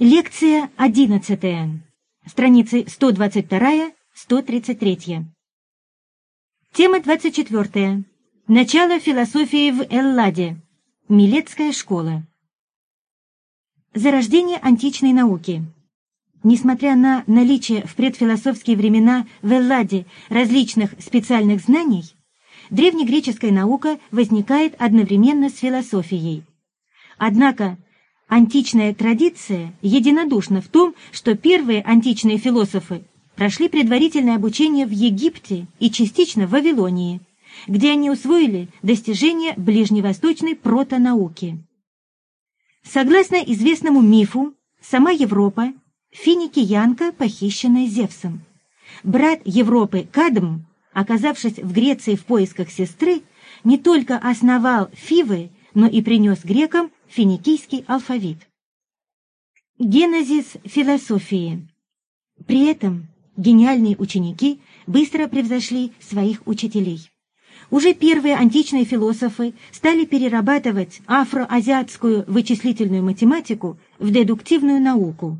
Лекция одиннадцатая. Страницы 122-133. Тема двадцать четвертая. Начало философии в Элладе. Милетская школа. Зарождение античной науки. Несмотря на наличие в предфилософские времена в Элладе различных специальных знаний, древнегреческая наука возникает одновременно с философией. Однако античная традиция единодушна в том, что первые античные философы прошли предварительное обучение в Египте и частично в Вавилонии, где они усвоили достижения ближневосточной протонауки. Согласно известному мифу, сама Европа – финикиянка, похищенная Зевсом. Брат Европы Кадм, оказавшись в Греции в поисках сестры, не только основал Фивы, но и принес грекам финикийский алфавит. Генезис философии. При этом гениальные ученики быстро превзошли своих учителей. Уже первые античные философы стали перерабатывать афроазиатскую вычислительную математику в дедуктивную науку.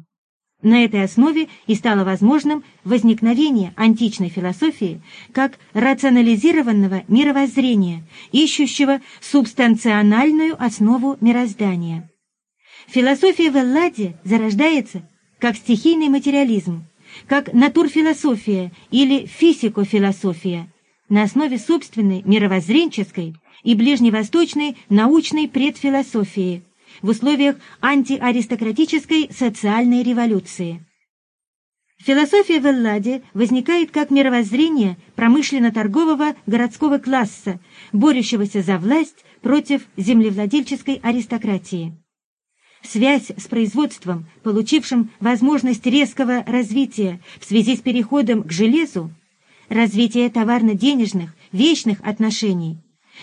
На этой основе и стало возможным возникновение античной философии как рационализированного мировоззрения, ищущего субстанциональную основу мироздания. Философия в Элладе зарождается как стихийный материализм, как натурфилософия или физико-философия на основе собственной мировоззренческой и ближневосточной научной предфилософии в условиях антиаристократической социальной революции. Философия в Элладе возникает как мировоззрение промышленно-торгового городского класса, борющегося за власть против землевладельческой аристократии. Связь с производством, получившим возможность резкого развития в связи с переходом к железу, развитие товарно-денежных, вечных отношений,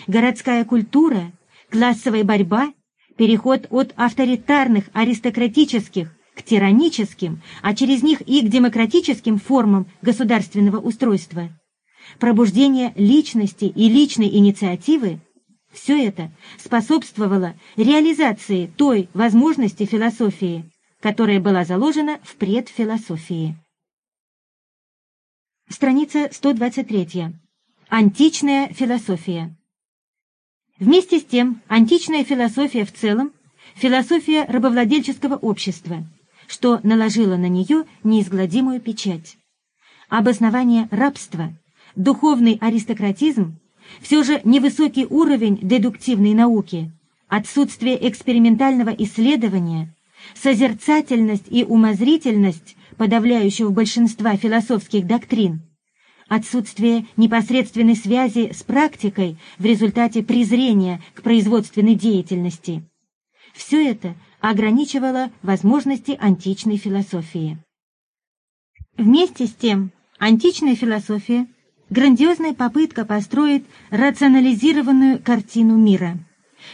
городская культура, классовая борьба, переход от авторитарных аристократических к тираническим, а через них и к демократическим формам государственного устройства, пробуждение личности и личной инициативы все это способствовало реализации той возможности философии, которая была заложена в предфилософии. Страница 123. Античная философия. Вместе с тем, античная философия в целом – философия рабовладельческого общества, что наложило на нее неизгладимую печать. Обоснование рабства, духовный аристократизм все же невысокий уровень дедуктивной науки, отсутствие экспериментального исследования, созерцательность и умозрительность подавляющего большинства философских доктрин, отсутствие непосредственной связи с практикой в результате презрения к производственной деятельности. Все это ограничивало возможности античной философии. Вместе с тем, античная философия Грандиозная попытка построить рационализированную картину мира.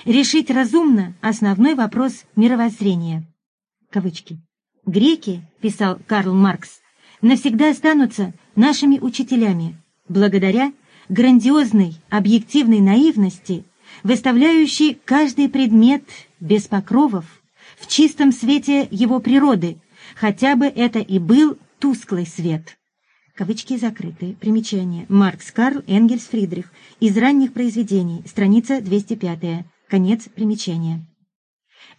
Решить разумно основной вопрос мировоззрения. Кавычки. «Греки, — писал Карл Маркс, — навсегда останутся нашими учителями, благодаря грандиозной объективной наивности, выставляющей каждый предмет без покровов, в чистом свете его природы, хотя бы это и был тусклый свет. Кавычки закрыты. Примечание. Маркс Карл Энгельс Фридрих. Из ранних произведений. Страница 205. Конец примечания.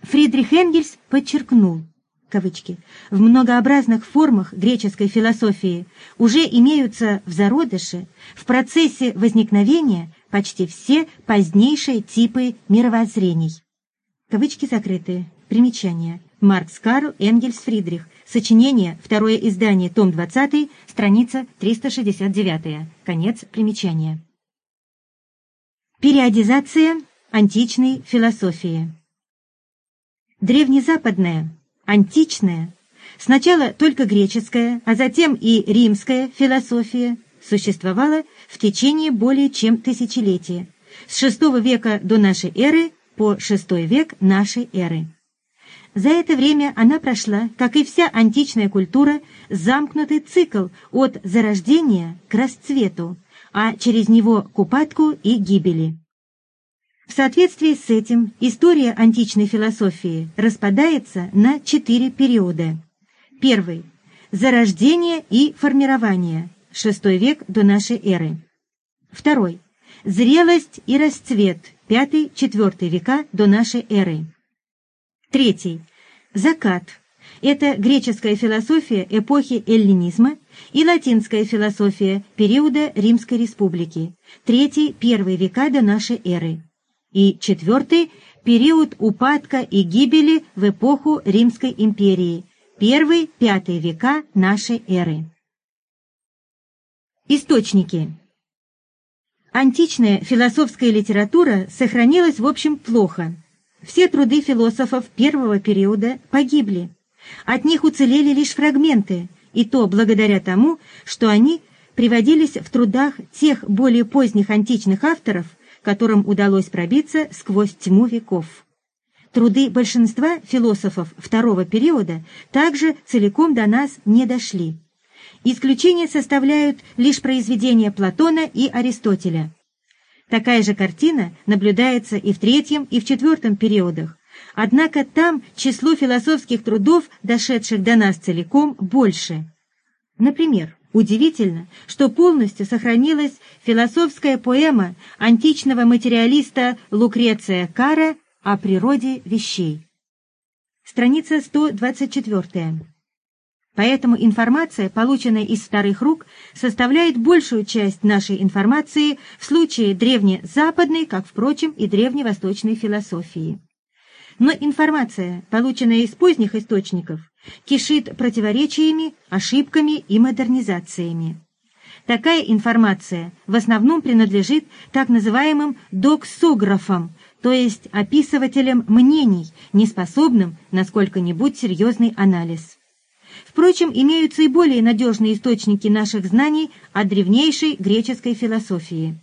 Фридрих Энгельс подчеркнул, кавычки, в многообразных формах греческой философии уже имеются в зародыше, в процессе возникновения почти все позднейшие типы мировоззрений. Кавычки закрыты. Примечание. Маркс Карл Энгельс Фридрих. Сочинение, второе издание, том 20, страница 369. Конец примечания. Периодизация античной философии. Древнезападная, античная, сначала только греческая, а затем и римская философия существовала в течение более чем тысячелетия, с VI века до нашей эры по VI век нашей эры. За это время она прошла, как и вся античная культура, замкнутый цикл от зарождения к расцвету, а через него к упадку и гибели. В соответствии с этим история античной философии распадается на четыре периода. Первый – зарождение и формирование, VI век до нашей эры. Второй – зрелость и расцвет, V-IV века до нашей эры. Третий – закат. Это греческая философия эпохи эллинизма и латинская философия периода Римской республики, третий-первый века до нашей эры и четвертый – период упадка и гибели в эпоху Римской империи, первый-пятый века нашей эры. Источники Античная философская литература сохранилась в общем плохо. Все труды философов первого периода погибли. От них уцелели лишь фрагменты, и то благодаря тому, что они приводились в трудах тех более поздних античных авторов – которым удалось пробиться сквозь тьму веков. Труды большинства философов второго периода также целиком до нас не дошли. Исключение составляют лишь произведения Платона и Аристотеля. Такая же картина наблюдается и в третьем, и в четвертом периодах. Однако там число философских трудов, дошедших до нас целиком, больше. Например, Удивительно, что полностью сохранилась философская поэма античного материалиста Лукреция Кара о природе вещей. Страница 124. Поэтому информация, полученная из старых рук, составляет большую часть нашей информации в случае древнезападной, как, впрочем, и древневосточной философии. Но информация, полученная из поздних источников, кишит противоречиями, ошибками и модернизациями. Такая информация в основном принадлежит так называемым доксографам, то есть описывателям мнений, неспособным на сколько-нибудь серьезный анализ. Впрочем, имеются и более надежные источники наших знаний о древнейшей греческой философии.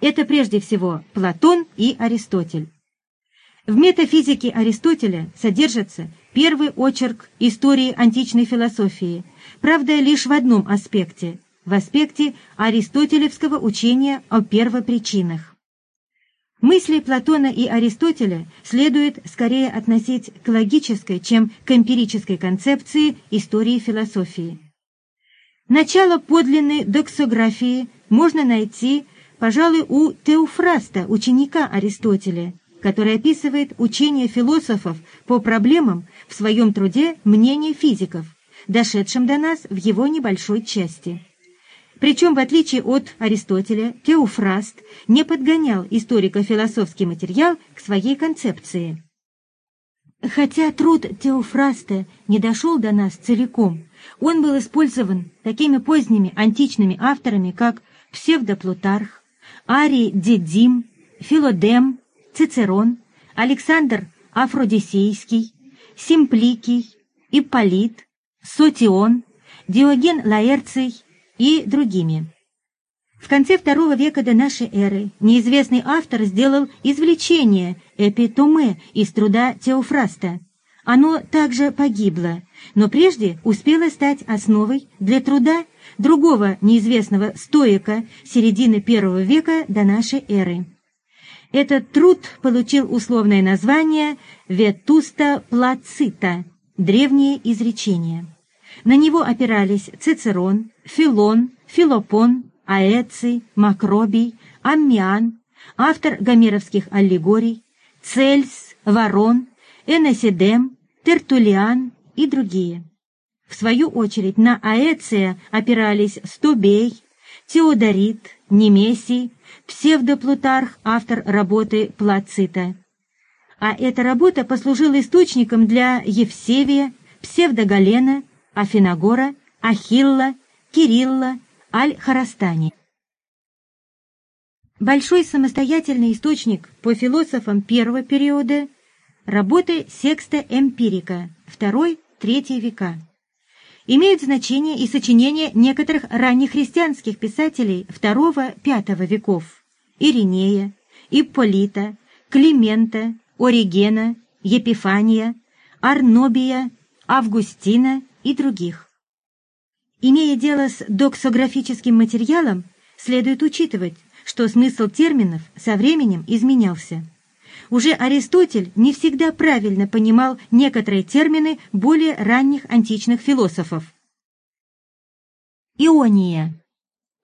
Это прежде всего Платон и Аристотель. В метафизике Аристотеля содержится первый очерк истории античной философии, правда, лишь в одном аспекте – в аспекте аристотелевского учения о первопричинах. Мысли Платона и Аристотеля следует скорее относить к логической, чем к эмпирической концепции истории философии. Начало подлинной доксографии можно найти, пожалуй, у Теофраста, ученика Аристотеля, который описывает учение философов по проблемам в своем труде «Мнение физиков», дошедшем до нас в его небольшой части. Причем, в отличие от Аристотеля, Теофраст не подгонял историко-философский материал к своей концепции. Хотя труд Теофраста не дошел до нас целиком, он был использован такими поздними античными авторами, как Псевдоплутарх, Арий Дедим, Филодем, Цицерон, Александр Афродисейский, Симпликий, Ипполит, Сотион, Диоген Лаэрций и другими. В конце II века до нашей эры неизвестный автор сделал извлечение эпитоме из труда Теофраста. Оно также погибло, но прежде успело стать основой для труда другого неизвестного стоика середины I века до нашей эры. Этот труд получил условное название «Ветуста плацита» – древнее изречение. На него опирались Цицерон, Филон, Филопон, Аэций, Макробий, Аммиан, автор гомеровских аллегорий, Цельс, Ворон, Энесидем, Тертулиан и другие. В свою очередь на Аэция опирались Стубей, Теодорит, Немесий, псевдоплутарх, автор работы Плацита. А эта работа послужила источником для Евсевия, псевдогалена, Афиногора, Ахилла, Кирилла, Аль-Харастани. Большой самостоятельный источник по философам первого периода – работы Секста Эмпирика, второй-третий века. Имеют значение и сочинения некоторых ранних христианских писателей II-V веков – Иринея, Ипполита, Климента, Оригена, Епифания, Арнобия, Августина и других. Имея дело с доксографическим материалом, следует учитывать, что смысл терминов со временем изменялся. Уже Аристотель не всегда правильно понимал некоторые термины более ранних античных философов. Иония.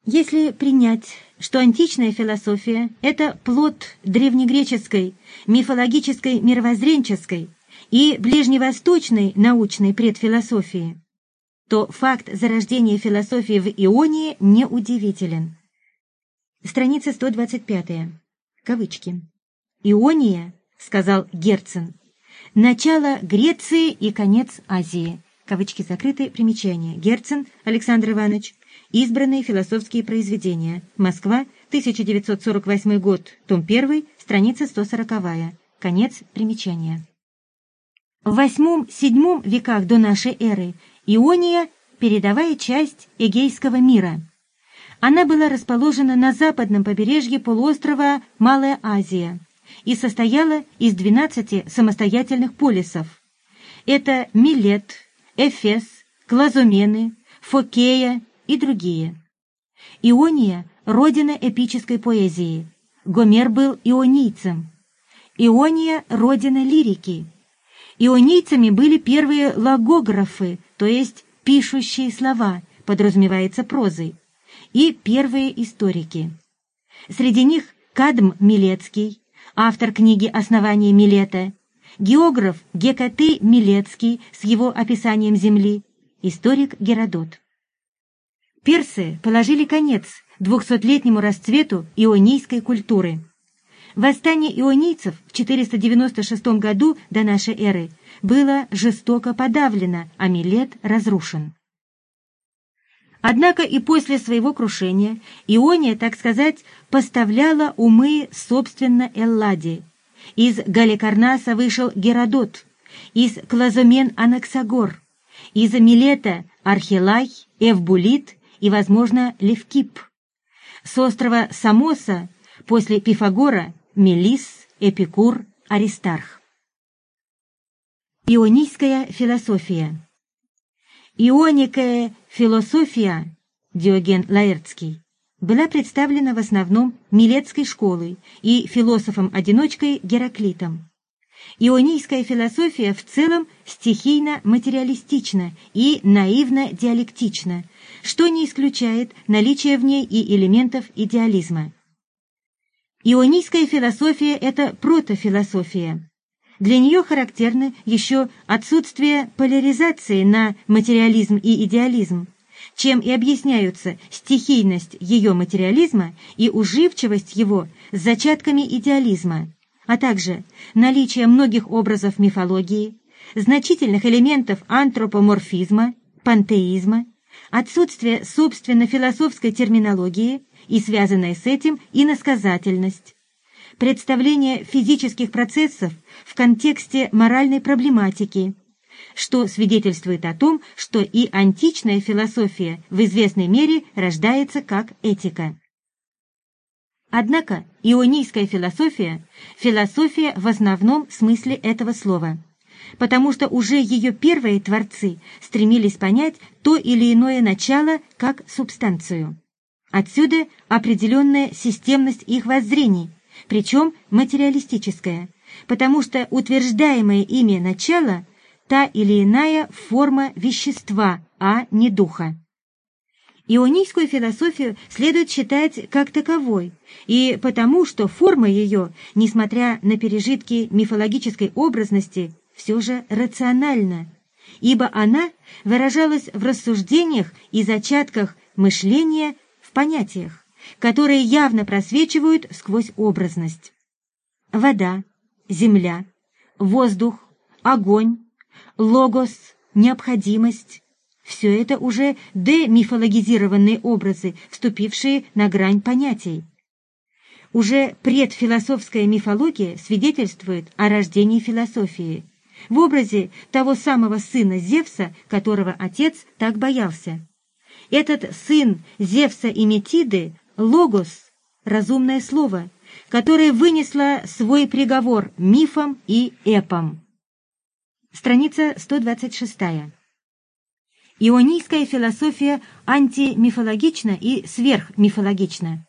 Если принять, что античная философия – это плод древнегреческой, мифологической, мировоззренческой и ближневосточной научной предфилософии, то факт зарождения философии в Ионии неудивителен. Страница 125. Кавычки. «Иония», — сказал Герцен, — «начало Греции и конец Азии». Кавычки закрыты, примечание. Герцен Александр Иванович. Избранные философские произведения. Москва, 1948 год, том 1, страница 140. Конец примечания. В VIII-VII веках до нашей эры Иония – передовая часть Эгейского мира. Она была расположена на западном побережье полуострова Малая Азия и состояла из 12 самостоятельных полисов. Это Милет, Эфес, Клазумены, Фокея и другие. Иония – родина эпической поэзии. Гомер был ионийцем. Иония – родина лирики. Ионийцами были первые логографы, то есть пишущие слова, подразумевается прозой, и первые историки. Среди них Кадм Милецкий, автор книги «Основание Милета», географ Гекаты Милецкий с его описанием Земли, историк Геродот. Персы положили конец двухсотлетнему расцвету ионийской культуры. Восстание ионийцев в 496 году до нашей эры было жестоко подавлено, а Милет разрушен. Однако и после своего крушения Иония, так сказать, поставляла умы собственно Эллади. Из Галикарнаса вышел Геродот, из Клазомен Анаксагор, из Милета Архилай, Эвбулит и, возможно, Левкип. С острова Самоса после Пифагора Мелис, Эпикур, Аристарх. Ионийская философия Ионикая философия Диоген Лаэртский была представлена в основном Милетской школой и философом-одиночкой Гераклитом. Ионийская философия в целом стихийно-материалистична и наивно-диалектична, что не исключает наличие в ней и элементов идеализма. Ионийская философия – это протофилософия. Для нее характерно еще отсутствие поляризации на материализм и идеализм, чем и объясняются стихийность ее материализма и уживчивость его с зачатками идеализма, а также наличие многих образов мифологии, значительных элементов антропоморфизма, пантеизма, отсутствие собственно философской терминологии и связанная с этим иносказательность, представление физических процессов в контексте моральной проблематики, что свидетельствует о том, что и античная философия в известной мере рождается как этика. Однако ионийская философия – философия в основном смысле этого слова, потому что уже ее первые творцы стремились понять то или иное начало как субстанцию. Отсюда определенная системность их воззрений, причем материалистическое, потому что утверждаемое ими начало – та или иная форма вещества, а не духа. Ионийскую философию следует считать как таковой, и потому что форма ее, несмотря на пережитки мифологической образности, все же рациональна, ибо она выражалась в рассуждениях и зачатках мышления в понятиях которые явно просвечивают сквозь образность. Вода, земля, воздух, огонь, логос, необходимость – все это уже демифологизированные образы, вступившие на грань понятий. Уже предфилософская мифология свидетельствует о рождении философии в образе того самого сына Зевса, которого отец так боялся. Этот сын Зевса и Метиды логос – разумное слово, которое вынесло свой приговор мифам и эпам. Страница 126. Ионийская философия антимифологична и сверхмифологична.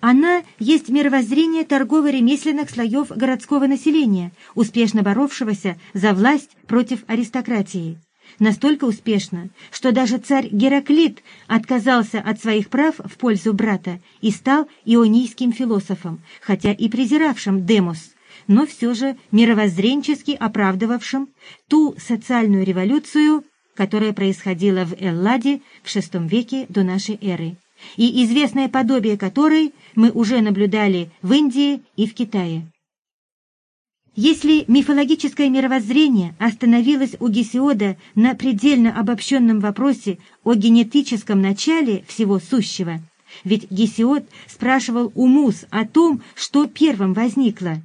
Она есть мировоззрение торгово-ремесленных слоев городского населения, успешно боровшегося за власть против аристократии. Настолько успешно, что даже царь Гераклит отказался от своих прав в пользу брата и стал ионийским философом, хотя и презиравшим демос, но все же мировоззренчески оправдывавшим ту социальную революцию, которая происходила в Элладе в VI веке до нашей эры и известное подобие которой мы уже наблюдали в Индии и в Китае. Если мифологическое мировоззрение остановилось у Гесиода на предельно обобщенном вопросе о генетическом начале всего сущего, ведь Гесиод спрашивал у мус о том, что первым возникло,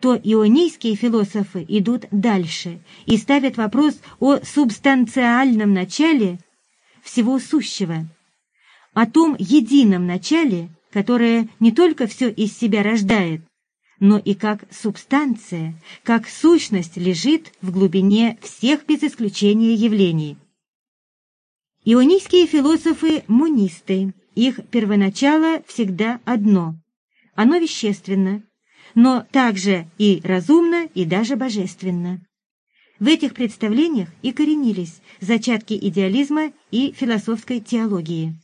то ионийские философы идут дальше и ставят вопрос о субстанциальном начале всего сущего о том едином начале, которое не только все из себя рождает, но и как субстанция, как сущность лежит в глубине всех без исключения явлений. Ионийские философы – мунисты, их первоначало всегда одно – оно вещественно, но также и разумно, и даже божественно. В этих представлениях и коренились зачатки идеализма и философской теологии.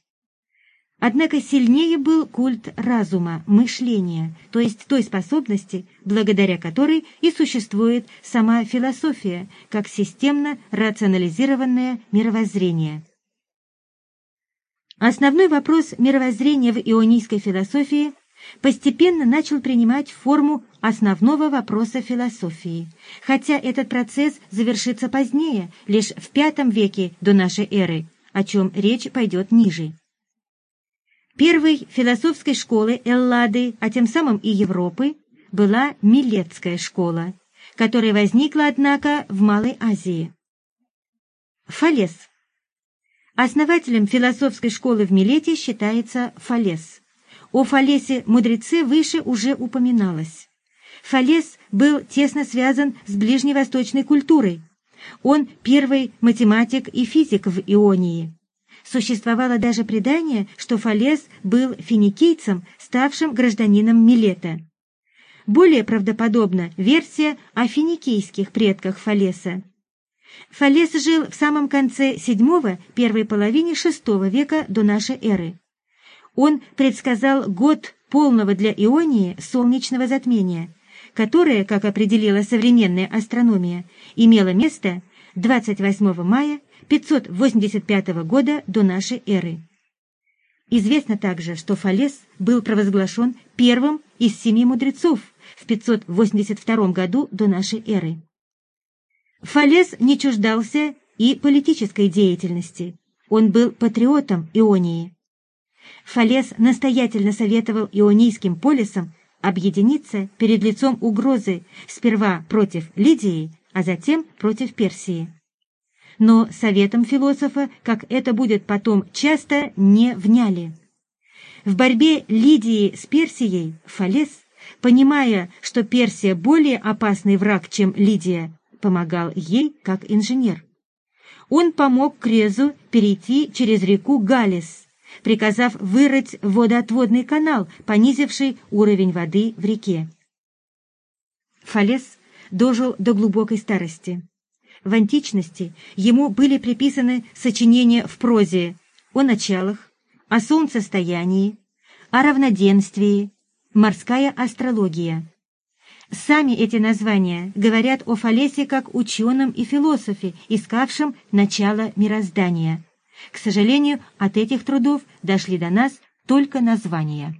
Однако сильнее был культ разума, мышления, то есть той способности, благодаря которой и существует сама философия, как системно рационализированное мировоззрение. Основной вопрос мировоззрения в ионийской философии постепенно начал принимать форму основного вопроса философии, хотя этот процесс завершится позднее, лишь в V веке до нашей эры, о чем речь пойдет ниже. Первой философской школой Эллады, а тем самым и Европы, была Милетская школа, которая возникла, однако, в Малой Азии. Фалес. Основателем философской школы в Милете считается Фалес. О Фалесе мудреце выше уже упоминалось. Фалес был тесно связан с ближневосточной культурой. Он первый математик и физик в Ионии. Существовало даже предание, что Фалес был финикийцем, ставшим гражданином Милета. Более правдоподобна версия о финикийских предках Фалеса. Фалес жил в самом конце VII, первой половине VI века до нашей эры. Он предсказал год полного для Ионии солнечного затмения, которое, как определила современная астрономия, имело место 28 мая 585 года до нашей эры. Известно также, что Фалес был провозглашен первым из семи мудрецов в 582 году до нашей эры. Фалес не чуждался и политической деятельности. Он был патриотом Ионии. Фалес настоятельно советовал ионийским полисам объединиться перед лицом угрозы сперва против Лидии, а затем против Персии но советом философа, как это будет потом часто, не вняли. В борьбе Лидии с Персией Фалес, понимая, что Персия более опасный враг, чем Лидия, помогал ей как инженер. Он помог Крезу перейти через реку Галис, приказав вырыть водоотводный канал, понизивший уровень воды в реке. Фалес дожил до глубокой старости. В античности ему были приписаны сочинения в прозе о началах, о солнцестоянии, о равноденствии, морская астрология. Сами эти названия говорят о Фалесе как ученом и философе, искавшем начало мироздания. К сожалению, от этих трудов дошли до нас только названия.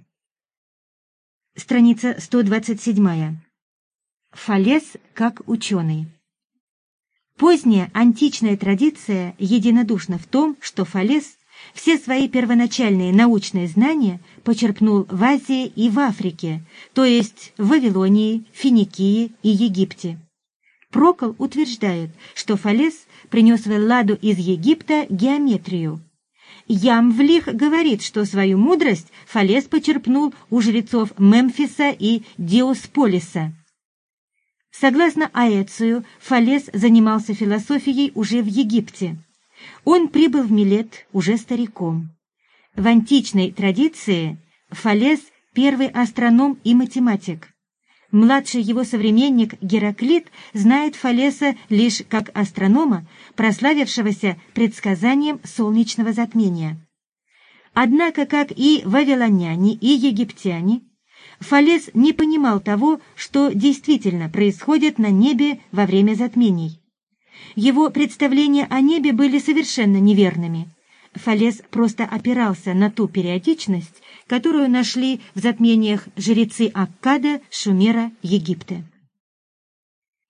Страница 127. Фалес как ученый. Поздняя античная традиция единодушна в том, что Фалес все свои первоначальные научные знания почерпнул в Азии и в Африке, то есть в Вавилонии, Финикии и Египте. Прокол утверждает, что Фалес принес в Элладу из Египта геометрию. Ямвлих говорит, что свою мудрость Фалес почерпнул у жрецов Мемфиса и Диосполиса. Согласно Аэцию, Фалес занимался философией уже в Египте. Он прибыл в Милет уже стариком. В античной традиции Фалес первый астроном и математик. Младший его современник Гераклит знает Фалеса лишь как астронома, прославившегося предсказанием солнечного затмения. Однако, как и вавилоняне и египтяне, Фалес не понимал того, что действительно происходит на небе во время затмений. Его представления о небе были совершенно неверными. Фалес просто опирался на ту периодичность, которую нашли в затмениях жрецы Аккада, Шумера, Египта.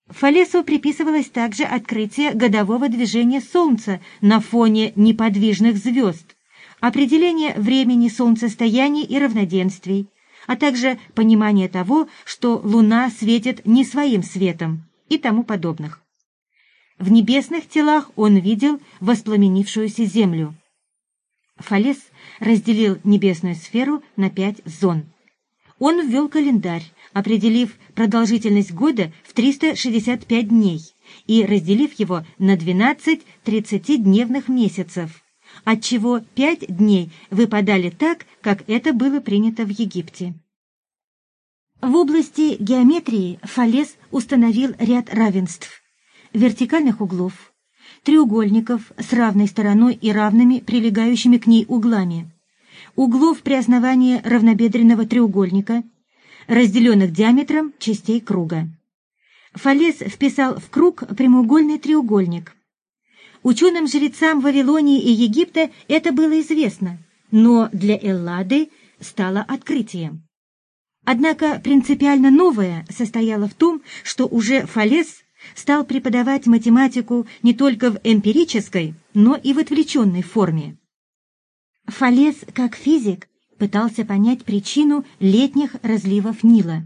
Фалесу приписывалось также открытие годового движения Солнца на фоне неподвижных звезд, определение времени солнцестояний и равноденствий, а также понимание того, что Луна светит не своим светом и тому подобных. В небесных телах он видел воспламенившуюся Землю. Фалес разделил небесную сферу на пять зон. Он ввел календарь, определив продолжительность года в 365 дней и разделив его на 12 30-дневных месяцев, отчего пять дней выпадали так, как это было принято в Египте. В области геометрии Фалес установил ряд равенств, вертикальных углов, треугольников с равной стороной и равными прилегающими к ней углами, углов при основании равнобедренного треугольника, разделенных диаметром частей круга. Фалес вписал в круг прямоугольный треугольник. Ученым-жрецам Вавилонии и Египта это было известно, но для Эллады стало открытием. Однако принципиально новое состояло в том, что уже Фалес стал преподавать математику не только в эмпирической, но и в отвлеченной форме. Фалес, как физик, пытался понять причину летних разливов Нила.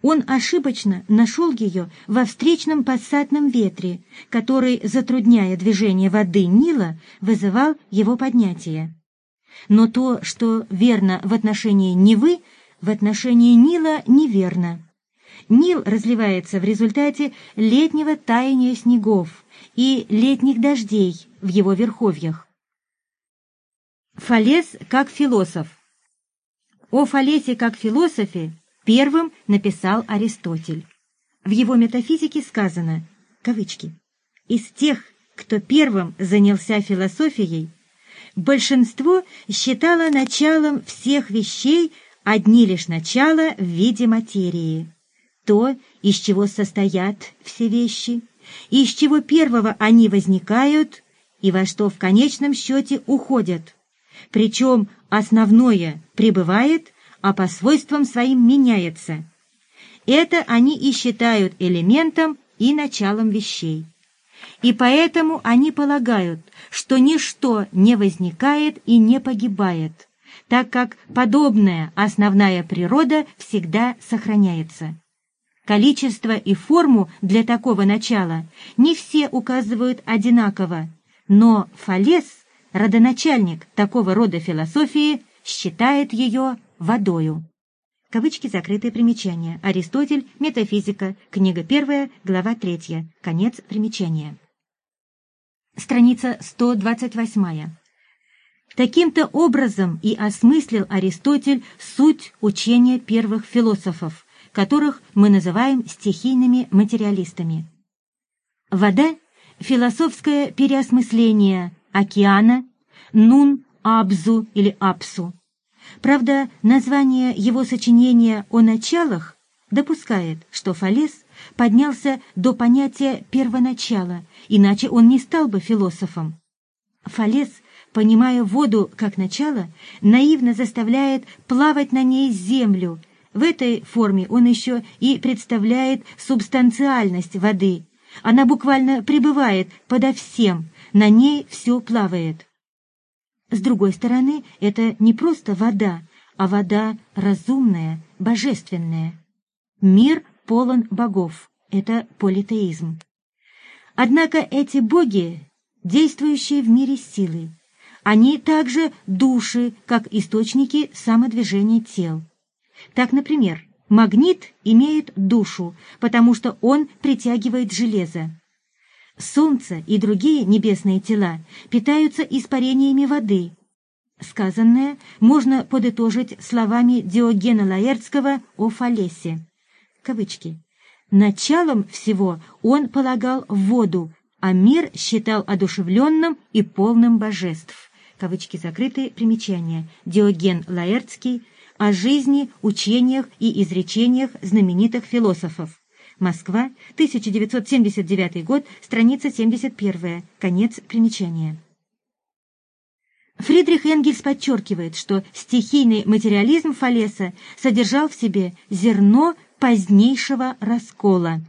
Он ошибочно нашел ее во встречном пассатном ветре, который, затрудняя движение воды Нила, вызывал его поднятие. Но то, что верно в отношении Невы, в отношении Нила неверно. Нил разливается в результате летнего таяния снегов и летних дождей в его верховьях. Фалес как философ О Фалесе как философе первым написал Аристотель. В его метафизике сказано, кавычки, «Из тех, кто первым занялся философией, большинство считало началом всех вещей одни лишь начала в виде материи то, из чего состоят все вещи, из чего первого они возникают и во что в конечном счете уходят. Причем основное пребывает, а по свойствам своим меняется. Это они и считают элементом и началом вещей. И поэтому они полагают, что ничто не возникает и не погибает, так как подобная основная природа всегда сохраняется. Количество и форму для такого начала не все указывают одинаково, но Фалес, родоначальник такого рода философии, считает ее водою. Кавычки закрытые примечания. Аристотель, Метафизика, книга 1, глава 3, конец примечания. Страница 128. Таким-то образом и осмыслил Аристотель суть учения первых философов, которых мы называем стихийными материалистами. Вода – философское переосмысление океана, нун абзу или апсу. Правда, название его сочинения о началах допускает, что Фалес поднялся до понятия первоначала, иначе он не стал бы философом. Фалес, понимая воду как начало, наивно заставляет плавать на ней землю – в этой форме он еще и представляет субстанциальность воды. Она буквально пребывает подо всем, на ней все плавает. С другой стороны, это не просто вода, а вода разумная, божественная. Мир полон богов. Это политеизм. Однако эти боги, действующие в мире силы, они также души, как источники самодвижения тел. Так, например, магнит имеет душу, потому что он притягивает железо. Солнце и другие небесные тела питаются испарениями воды. Сказанное можно подытожить словами Диогена Лаэртского о Фалесе. Кавычки. Началом всего он полагал воду, а мир считал одушевленным и полным божеств. Кавычки закрытые, примечания. Диоген Лаэртский о жизни, учениях и изречениях знаменитых философов. Москва, 1979 год, страница 71, конец примечания. Фридрих Энгельс подчеркивает, что стихийный материализм Фалеса содержал в себе зерно позднейшего раскола.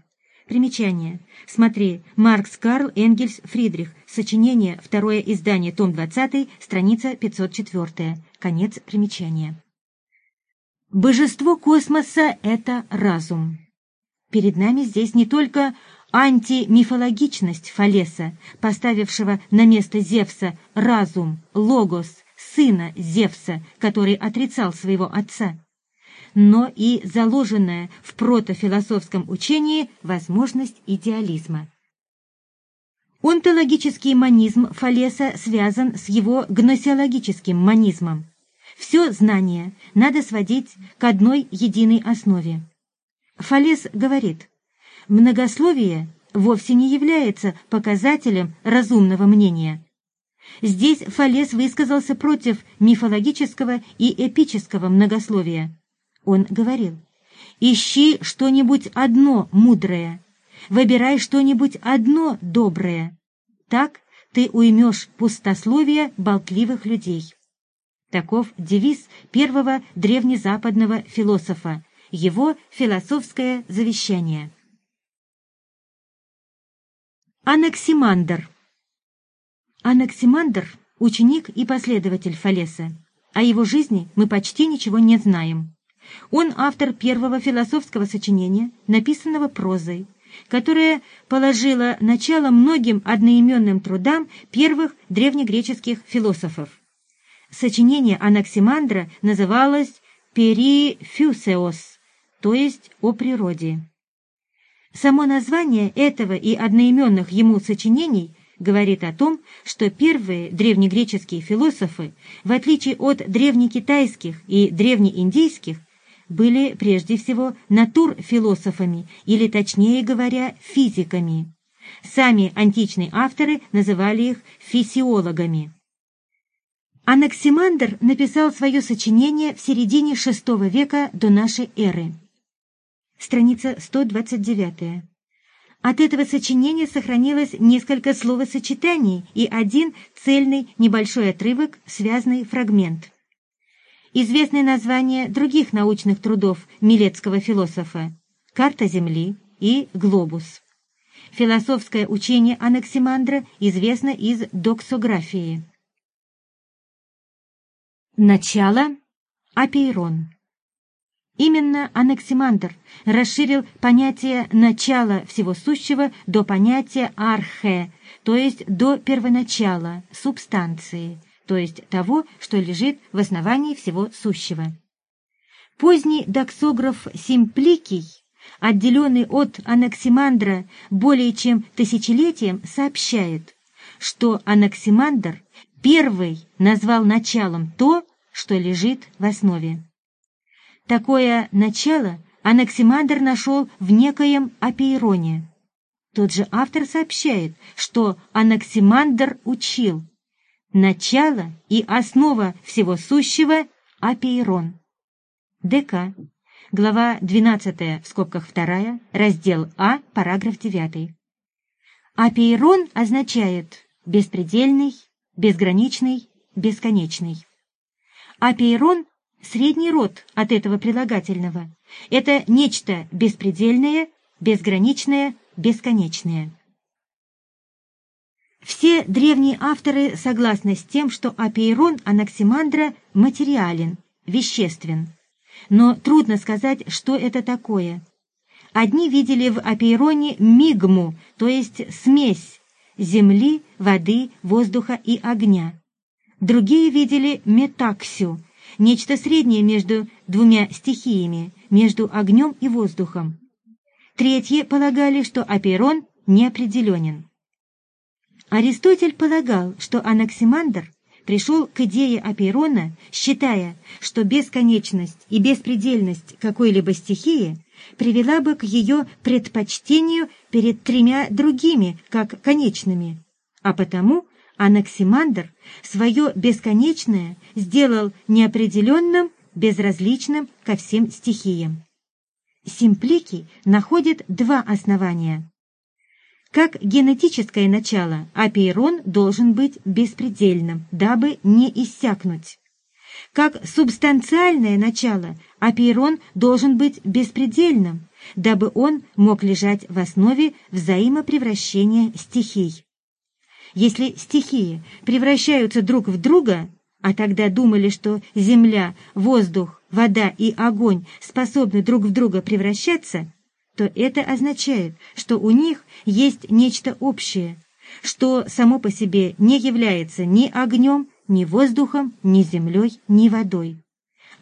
Примечание. Смотри, Маркс Карл Энгельс Фридрих. Сочинение, второе издание, том 20, страница 504. Конец примечания. Божество космоса — это разум. Перед нами здесь не только антимифологичность Фалеса, поставившего на место Зевса разум, логос, сына Зевса, который отрицал своего отца, но и заложенная в протофилософском учении возможность идеализма. Онтологический манизм Фалеса связан с его гносеологическим манизмом. Все знание надо сводить к одной единой основе. Фалес говорит – Многословие вовсе не является показателем разумного мнения. Здесь Фалес высказался против мифологического и эпического многословия. Он говорил, «Ищи что-нибудь одно мудрое, выбирай что-нибудь одно доброе. Так ты уймешь пустословие болтливых людей». Таков девиз первого древнезападного философа, его философское завещание. Анаксимандр Анаксимандр – ученик и последователь Фалеса. О его жизни мы почти ничего не знаем. Он автор первого философского сочинения, написанного прозой, которое положило начало многим одноименным трудам первых древнегреческих философов. Сочинение Анаксимандра называлось «Перифюсеос», то есть «О природе». Само название этого и одноименных ему сочинений говорит о том, что первые древнегреческие философы, в отличие от древнекитайских и древнеиндийских, были прежде всего натурфилософами, или точнее говоря, физиками. Сами античные авторы называли их физиологами. Анаксимандр написал свое сочинение в середине VI века до нашей эры страница 129. От этого сочинения сохранилось несколько словосочетаний и один цельный небольшой отрывок, связанный фрагмент. Известны названия других научных трудов милецкого философа «Карта Земли» и «Глобус». Философское учение Анаксимандра известно из доксографии. Начало – Апейрон. Именно Анаксимандр расширил понятие начала всего сущего до понятия архе, то есть до первоначала, субстанции, то есть того, что лежит в основании всего сущего. Поздний доксограф Симпликий, отделенный от Анаксимандра более чем тысячелетием, сообщает, что Анаксимандр первый назвал началом то, что лежит в основе. Такое начало Анаксимандр нашел в некоем Апейроне. Тот же автор сообщает, что Анаксимандр учил «Начало и основа всего сущего – Апейрон». ДК. Глава 12, в скобках 2, раздел А, параграф 9. Апейрон означает беспредельный, безграничный, бесконечный. Апейрон средний род от этого прилагательного. Это нечто беспредельное, безграничное, бесконечное. Все древние авторы согласны с тем, что апейрон Анаксимандра материален, веществен. Но трудно сказать, что это такое. Одни видели в апейроне мигму, то есть смесь земли, воды, воздуха и огня. Другие видели метаксю, нечто среднее между двумя стихиями, между огнем и воздухом. Третьи полагали, что Аперон неопределенен. Аристотель полагал, что Анаксимандр пришел к идее Апейрона, считая, что бесконечность и беспредельность какой-либо стихии привела бы к ее предпочтению перед тремя другими, как конечными, а потому Анаксимандр свое бесконечное сделал неопределенным, безразличным ко всем стихиям. Симплики находит два основания. Как генетическое начало, апейрон должен быть беспредельным, дабы не иссякнуть. Как субстанциальное начало, апейрон должен быть беспредельным, дабы он мог лежать в основе взаимопревращения стихий. Если стихии превращаются друг в друга, а тогда думали, что земля, воздух, вода и огонь способны друг в друга превращаться, то это означает, что у них есть нечто общее, что само по себе не является ни огнем, ни воздухом, ни землей, ни водой.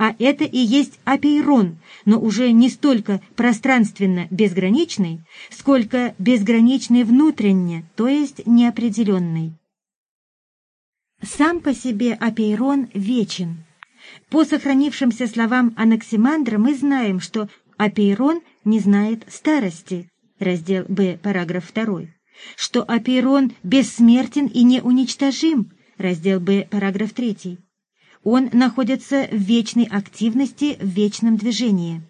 А это и есть апейрон, но уже не столько пространственно безграничный, сколько безграничный внутренне, то есть неопределенный. Сам по себе апейрон вечен. По сохранившимся словам Анаксимандра мы знаем, что апейрон не знает старости, раздел Б, параграф 2, что апейрон бессмертен и неуничтожим, раздел Б, параграф 3. Он находится в вечной активности, в вечном движении.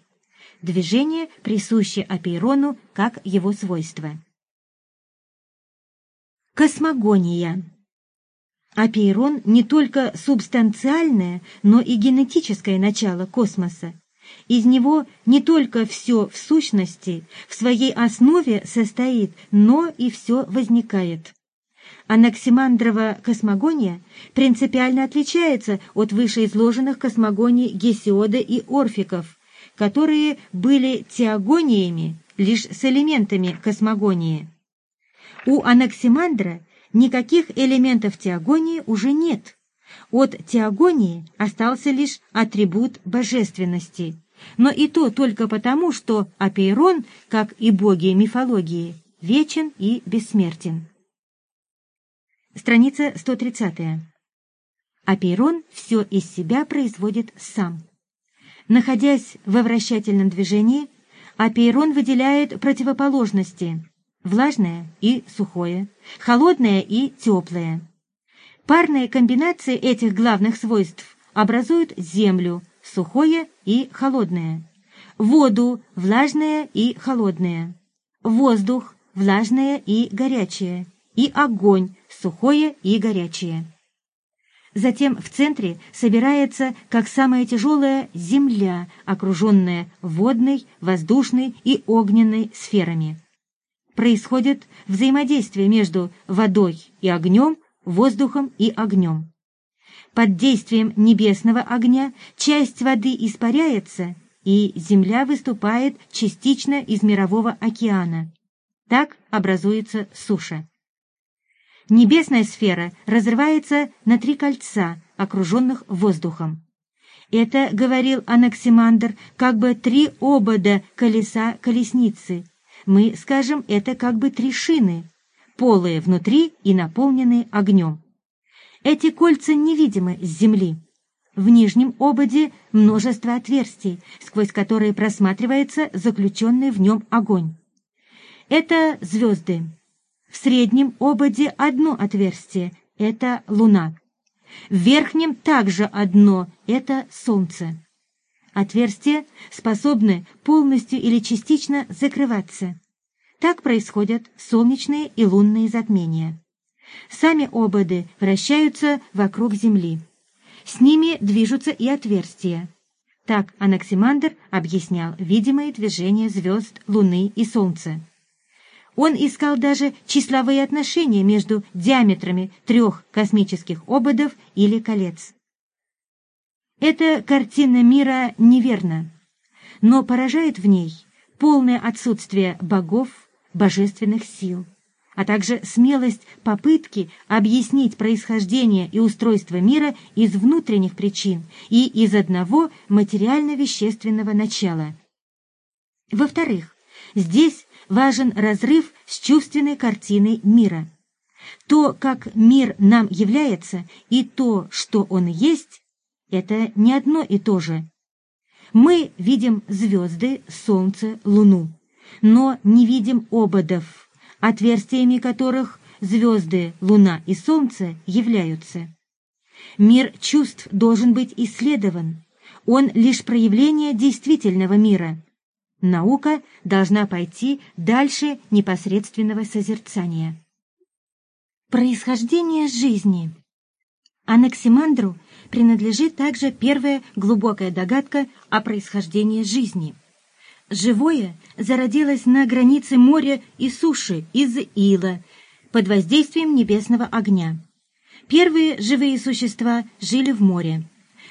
Движение присуще апейрону как его свойство. Космогония. Апейрон не только субстанциальное, но и генетическое начало космоса. Из него не только все в сущности, в своей основе состоит, но и все возникает. Анаксимандрова космогония принципиально отличается от вышеизложенных космогоний Гесиода и Орфиков, которые были теогониями лишь с элементами космогонии. У Анаксимандра никаких элементов теогонии уже нет. От теогонии остался лишь атрибут божественности, но и то только потому, что Апейрон, как и боги мифологии, вечен и бессмертен. Страница 130. Апейрон все из себя производит сам. Находясь во вращательном движении, апейрон выделяет противоположности – влажное и сухое, холодное и теплое. Парные комбинации этих главных свойств образуют землю, сухое и холодное, воду, влажное и холодное, воздух, влажное и горячее, и огонь, сухое и горячее. Затем в центре собирается, как самая тяжелая, земля, окруженная водной, воздушной и огненной сферами. Происходит взаимодействие между водой и огнем, воздухом и огнем. Под действием небесного огня часть воды испаряется, и земля выступает частично из мирового океана. Так образуется суша. Небесная сфера разрывается на три кольца, окруженных воздухом. Это, говорил Анаксимандр, как бы три обода колеса колесницы. Мы скажем, это как бы три шины, полые внутри и наполненные огнем. Эти кольца невидимы с земли. В нижнем ободе множество отверстий, сквозь которые просматривается заключенный в нем огонь. Это звезды. В среднем ободе одно отверстие — это луна. В верхнем также одно — это солнце. Отверстия способны полностью или частично закрываться. Так происходят солнечные и лунные затмения. Сами ободы вращаются вокруг Земли. С ними движутся и отверстия. Так Анаксимандр объяснял видимые движения звезд, Луны и Солнца. Он искал даже числовые отношения между диаметрами трех космических ободов или колец. Эта картина мира неверна, но поражает в ней полное отсутствие богов, божественных сил, а также смелость попытки объяснить происхождение и устройство мира из внутренних причин и из одного материально-вещественного начала. Во-вторых, здесь важен разрыв с чувственной картиной мира. То, как мир нам является, и то, что он есть, это не одно и то же. Мы видим звезды, солнце, луну, но не видим ободов, отверстиями которых звезды, луна и солнце являются. Мир чувств должен быть исследован. Он лишь проявление действительного мира. Наука должна пойти дальше непосредственного созерцания. Происхождение жизни. Анаксимандру принадлежит также первая глубокая догадка о происхождении жизни. Живое зародилось на границе моря и суши из ила, под воздействием небесного огня. Первые живые существа жили в море.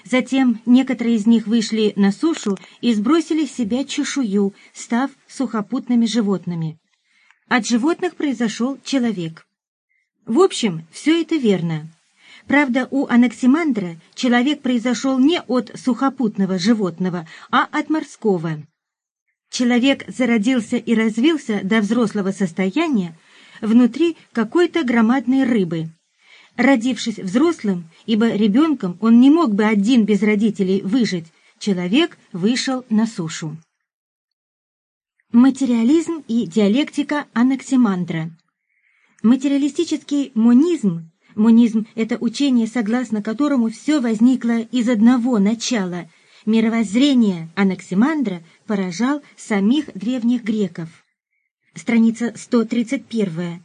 Затем некоторые из них вышли на сушу и сбросили с себя чешую, став сухопутными животными. От животных произошел человек. В общем, все это верно. Правда, у Анаксимандра человек произошел не от сухопутного животного, а от морского. Человек зародился и развился до взрослого состояния внутри какой-то громадной рыбы. Родившись взрослым, ибо ребенком он не мог бы один без родителей выжить, человек вышел на сушу. Материализм и диалектика Анаксимандра Материалистический монизм Монизм – это учение, согласно которому все возникло из одного начала. Мировоззрение Анаксимандра поражал самих древних греков страница 131.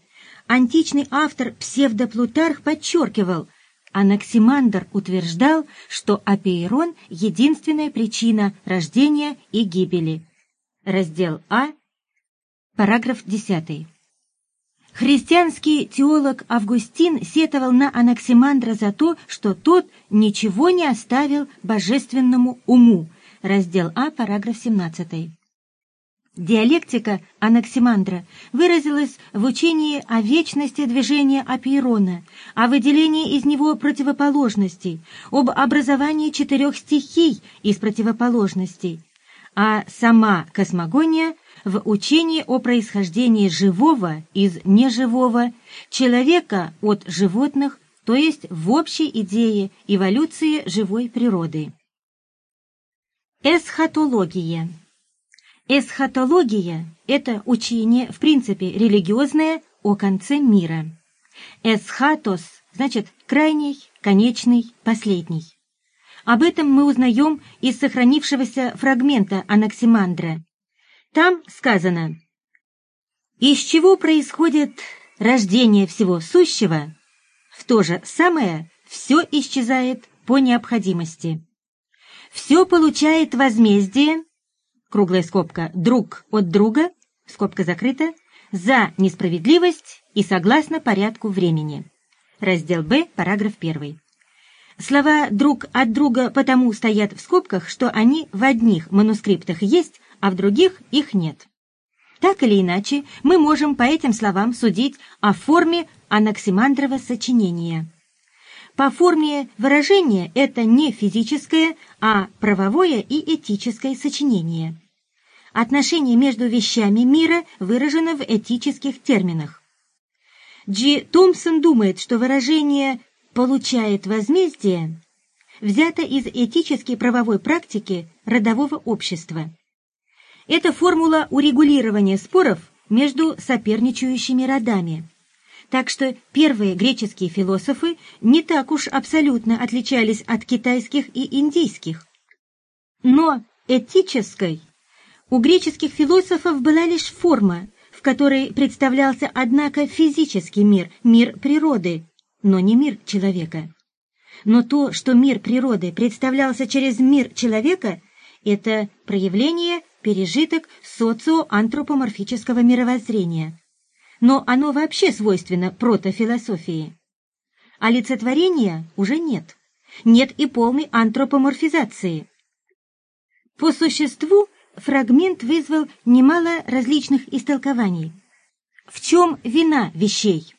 Античный автор Псевдоплутарх подчеркивал, Анаксимандр утверждал, что апейрон – единственная причина рождения и гибели. Раздел А, параграф 10. Христианский теолог Августин сетовал на Анаксимандра за то, что тот ничего не оставил божественному уму. Раздел А, параграф 17. Диалектика Анаксимандра выразилась в учении о вечности движения Апейрона, о выделении из него противоположностей, об образовании четырех стихий из противоположностей, а сама космогония в учении о происхождении живого из неживого, человека от животных, то есть в общей идее эволюции живой природы. Эсхатология Эсхатология – это учение, в принципе, религиозное о конце мира. Эсхатос – значит крайний, конечный, последний. Об этом мы узнаем из сохранившегося фрагмента Анаксимандра. Там сказано «Из чего происходит рождение всего сущего, в то же самое все исчезает по необходимости. Все получает возмездие круглая скобка, друг от друга, скобка закрыта, за несправедливость и согласно порядку времени. Раздел Б, параграф 1. Слова «друг от друга» потому стоят в скобках, что они в одних манускриптах есть, а в других их нет. Так или иначе, мы можем по этим словам судить о форме анаксимандрова сочинения. По форме выражения это не физическое, а правовое и этическое сочинение. Отношение между вещами мира выражено в этических терминах. Джи Томпсон думает, что выражение «получает возмездие» взято из этической правовой практики родового общества. Это формула урегулирования споров между соперничающими родами. Так что первые греческие философы не так уж абсолютно отличались от китайских и индийских. Но этической у греческих философов была лишь форма, в которой представлялся, однако, физический мир, мир природы, но не мир человека. Но то, что мир природы представлялся через мир человека, это проявление, пережиток социоантропоморфического мировоззрения. Но оно вообще свойственно протофилософии. Олицетворения уже нет. Нет и полной антропоморфизации. По существу фрагмент вызвал немало различных истолкований. В чем вина вещей?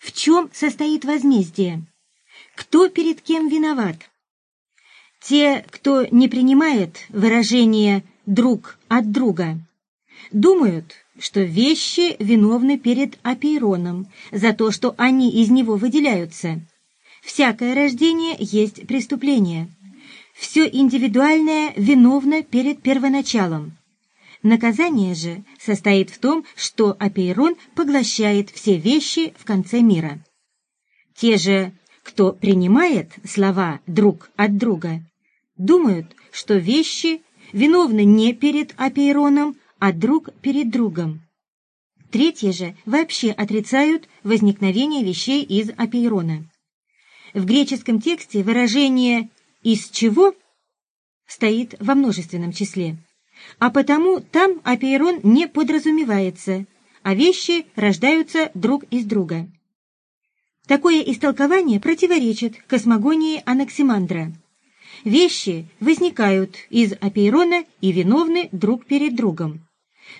В чем состоит возмездие? Кто перед кем виноват? Те, кто не принимает выражение «друг от друга», думают, что вещи виновны перед Апейроном за то, что они из него выделяются. Всякое рождение есть преступление. Все индивидуальное виновно перед первоначалом. Наказание же состоит в том, что Апейрон поглощает все вещи в конце мира. Те же, кто принимает слова друг от друга, думают, что вещи виновны не перед Апейроном, а друг перед другом. Третьи же вообще отрицают возникновение вещей из Апейрона. В греческом тексте выражение «из чего» стоит во множественном числе, а потому там Апейрон не подразумевается, а вещи рождаются друг из друга. Такое истолкование противоречит космогонии Анаксимандра. Вещи возникают из Апейрона и виновны друг перед другом.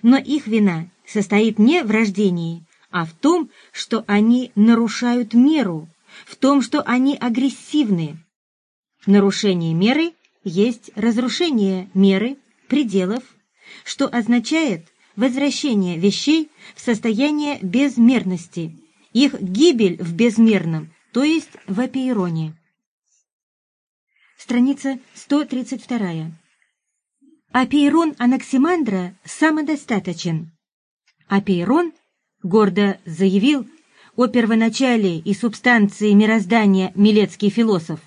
Но их вина состоит не в рождении, а в том, что они нарушают меру, в том, что они агрессивны. Нарушение меры есть разрушение меры, пределов, что означает возвращение вещей в состояние безмерности, их гибель в безмерном, то есть в апейроне. Страница 132. Апейрон Анаксимандра самодостаточен. Апейрон гордо заявил о первоначале и субстанции мироздания милецкий философ.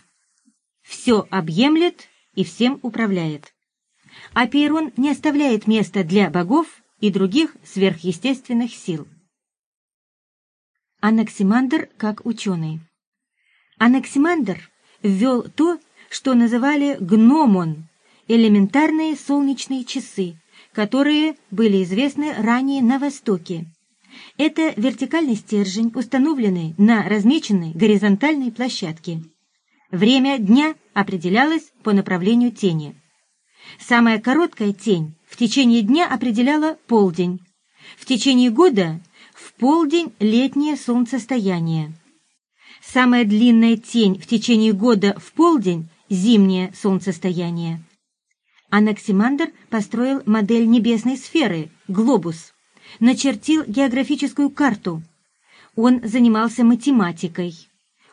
Все объемлет и всем управляет. Апейрон не оставляет места для богов и других сверхъестественных сил. Анаксимандр как ученый. Анаксимандр ввел то, что называли гномон, элементарные солнечные часы, которые были известны ранее на Востоке. Это вертикальный стержень, установленный на размеченной горизонтальной площадке. Время дня определялось по направлению тени. Самая короткая тень в течение дня определяла полдень. В течение года в полдень летнее солнцестояние. Самая длинная тень в течение года в полдень – зимнее солнцестояние. Анаксимандр построил модель небесной сферы – глобус, начертил географическую карту. Он занимался математикой.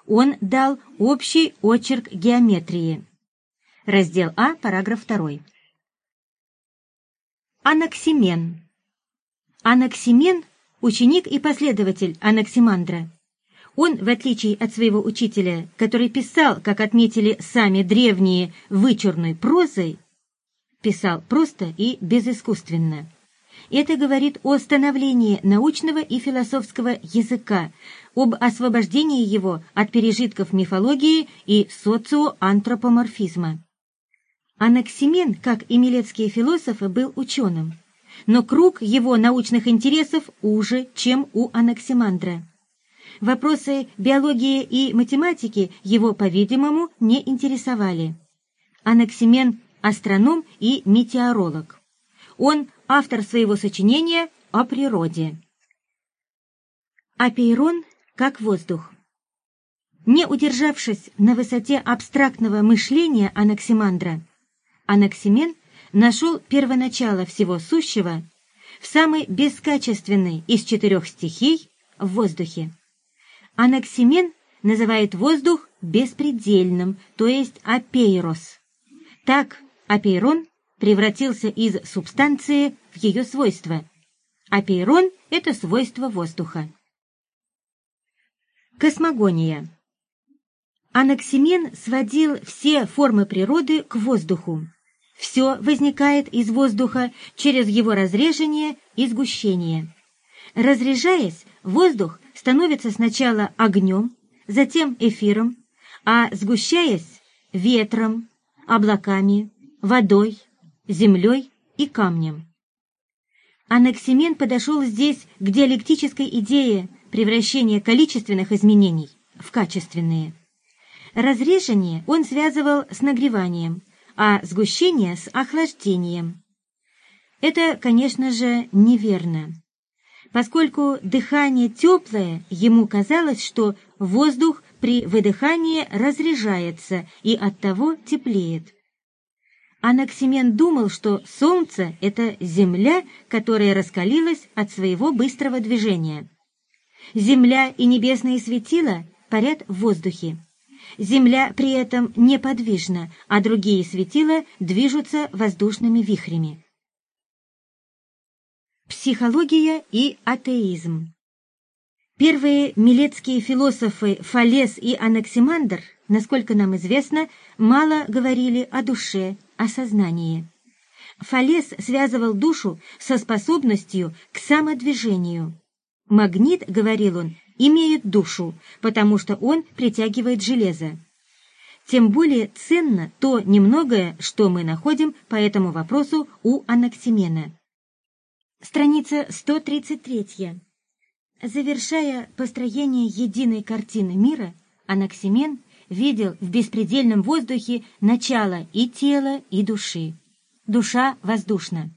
Он дал общий очерк геометрии. Раздел А, параграф 2. Анаксимен. Анаксимен – ученик и последователь Анаксимандра. Он, в отличие от своего учителя, который писал, как отметили сами древние, вычурной прозой, писал просто и безыскусственно. Это говорит о становлении научного и философского языка, об освобождении его от пережитков мифологии и социоантропоморфизма. Анаксимен, как и милецкие философы, был ученым, но круг его научных интересов уже, чем у Анаксимандра. Вопросы биологии и математики его, по-видимому, не интересовали. Анаксимен – астроном и метеоролог. Он автор своего сочинения о природе. Апейрон как воздух. Не удержавшись на высоте абстрактного мышления Анаксимандра, Анаксимен нашел первоначало всего сущего в самой бескачественной из четырех стихий в воздухе. Анаксимен называет воздух беспредельным, то есть апейрос. Так апейрон превратился из субстанции в ее свойства. Апейрон – это свойство воздуха. Космогония. Анаксимен сводил все формы природы к воздуху. Все возникает из воздуха через его разрежение и сгущение. Разряжаясь, воздух становится сначала огнем, затем эфиром, а сгущаясь – ветром, облаками, водой, землей и камнем. Анаксимен подошел здесь к диалектической идее превращения количественных изменений в качественные. Разрежение он связывал с нагреванием, а сгущение с охлаждением. Это, конечно же, неверно. Поскольку дыхание теплое, ему казалось, что воздух при выдыхании разряжается и оттого теплеет. Анаксимен думал, что Солнце — это Земля, которая раскалилась от своего быстрого движения. Земля и небесные светила парят в воздухе. Земля при этом неподвижна, а другие светила движутся воздушными вихрями. Психология и атеизм Первые милетские философы Фалес и Анаксимандр, насколько нам известно, мало говорили о душе, о сознании. Фалес связывал душу со способностью к самодвижению. Магнит, говорил он, имеет душу, потому что он притягивает железо. Тем более ценно то немногое, что мы находим по этому вопросу у Анаксимена. Страница 133. Завершая построение единой картины мира, Анаксимен видел в беспредельном воздухе начало и тела, и души. Душа воздушна.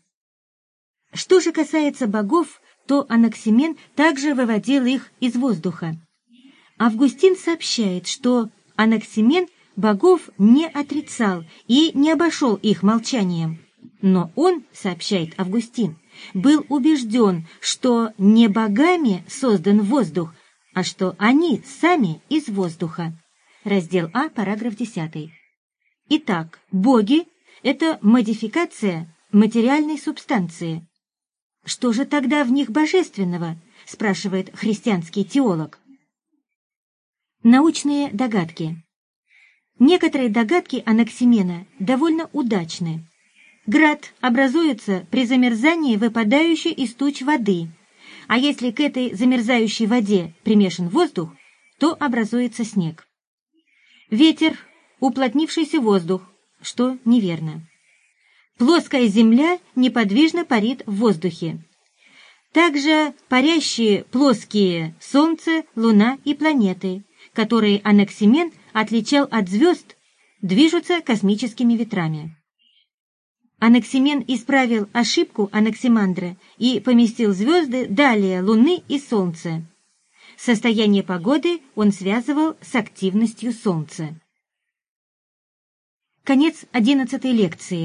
Что же касается богов, то Анаксимен также выводил их из воздуха. Августин сообщает, что Анаксимен богов не отрицал и не обошел их молчанием. Но он, сообщает Августин, был убежден, что не богами создан воздух, а что они сами из воздуха. Раздел А, параграф 10. Итак, боги — это модификация материальной субстанции, что же тогда в них божественного? спрашивает христианский теолог. Научные догадки. Некоторые догадки Анаксимена довольно удачны. Град образуется при замерзании выпадающей из туч воды, а если к этой замерзающей воде примешан воздух, то образуется снег. Ветер – уплотнившийся воздух, что неверно. Плоская Земля неподвижно парит в воздухе. Также парящие плоские Солнце, Луна и планеты, которые Анаксимен отличал от звезд, движутся космическими ветрами. Анаксимен исправил ошибку Анаксимандра и поместил звезды далее Луны и Солнца. Состояние погоды он связывал с активностью Солнца. Конец одиннадцатой лекции.